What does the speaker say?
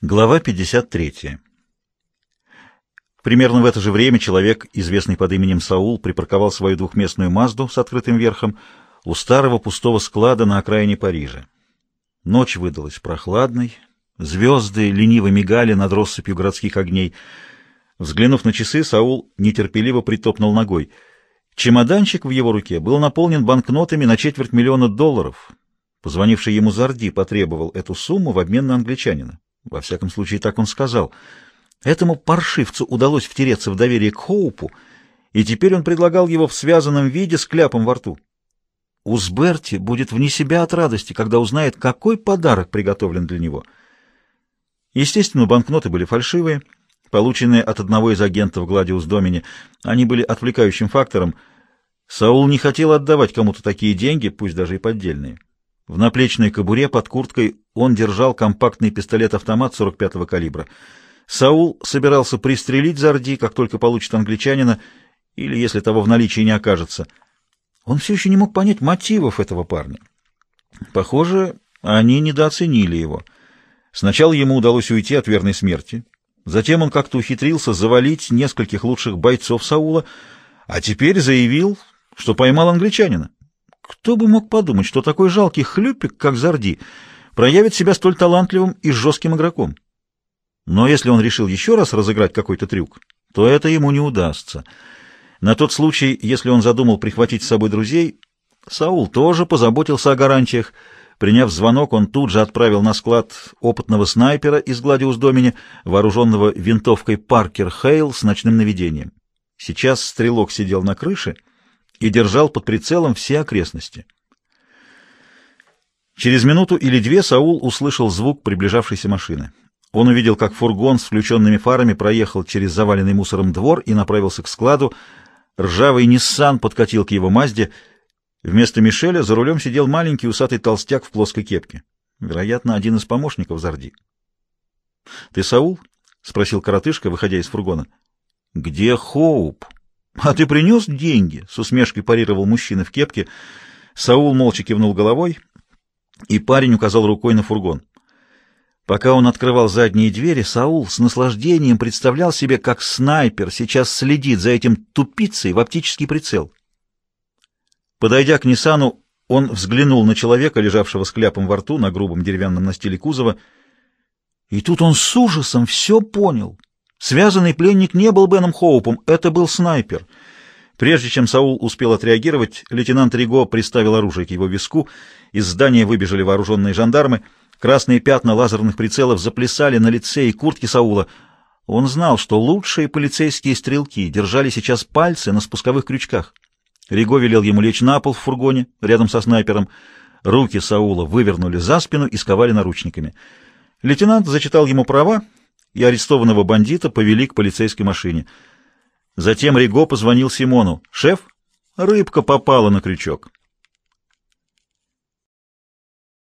Глава 53. Примерно в это же время человек, известный под именем Саул, припарковал свою двухместную Мазду с открытым верхом у старого пустого склада на окраине Парижа. Ночь выдалась прохладной, звезды лениво мигали над россыпью городских огней. Взглянув на часы, Саул нетерпеливо притопнул ногой. Чемоданчик в его руке был наполнен банкнотами на четверть миллиона долларов. Позвонивший ему Зарди потребовал эту сумму в обмен на англичанина. Во всяком случае, так он сказал. Этому паршивцу удалось втереться в доверие к Хоупу, и теперь он предлагал его в связанном виде с кляпом во рту. Узберти будет вне себя от радости, когда узнает, какой подарок приготовлен для него. Естественно, банкноты были фальшивые, полученные от одного из агентов Гладиус Домини. Они были отвлекающим фактором. Саул не хотел отдавать кому-то такие деньги, пусть даже и поддельные. В наплечной кобуре под курткой он держал компактный пистолет-автомат 45-го калибра. Саул собирался пристрелить Зарди, как только получит англичанина, или если того в наличии не окажется. Он все еще не мог понять мотивов этого парня. Похоже, они недооценили его. Сначала ему удалось уйти от верной смерти. Затем он как-то ухитрился завалить нескольких лучших бойцов Саула, а теперь заявил, что поймал англичанина. Кто бы мог подумать, что такой жалкий хлюпик, как Зарди, проявит себя столь талантливым и жестким игроком? Но если он решил еще раз разыграть какой-то трюк, то это ему не удастся. На тот случай, если он задумал прихватить с собой друзей, Саул тоже позаботился о гарантиях. Приняв звонок, он тут же отправил на склад опытного снайпера из Гладиус Домини, вооруженного винтовкой Паркер Хейл с ночным наведением. Сейчас стрелок сидел на крыше — и держал под прицелом все окрестности. Через минуту или две Саул услышал звук приближавшейся машины. Он увидел, как фургон с включенными фарами проехал через заваленный мусором двор и направился к складу. Ржавый Ниссан подкатил к его Мазде. Вместо Мишеля за рулем сидел маленький усатый толстяк в плоской кепке. Вероятно, один из помощников Зарди. — Ты Саул? — спросил коротышка, выходя из фургона. — Где Хоуп? «А ты принес деньги?» — с усмешкой парировал мужчина в кепке. Саул молча кивнул головой, и парень указал рукой на фургон. Пока он открывал задние двери, Саул с наслаждением представлял себе, как снайпер сейчас следит за этим тупицей в оптический прицел. Подойдя к Ниссану, он взглянул на человека, лежавшего с кляпом во рту на грубом деревянном настиле кузова, и тут он с ужасом все понял — Связанный пленник не был Беном Хоупом, это был снайпер. Прежде чем Саул успел отреагировать, лейтенант Риго приставил оружие к его виску, из здания выбежали вооруженные жандармы, красные пятна лазерных прицелов заплясали на лице и куртке Саула. Он знал, что лучшие полицейские стрелки держали сейчас пальцы на спусковых крючках. Риго велел ему лечь на пол в фургоне, рядом со снайпером. Руки Саула вывернули за спину и сковали наручниками. Лейтенант зачитал ему права и арестованного бандита повели к полицейской машине. Затем Риго позвонил Симону. «Шеф, рыбка попала на крючок».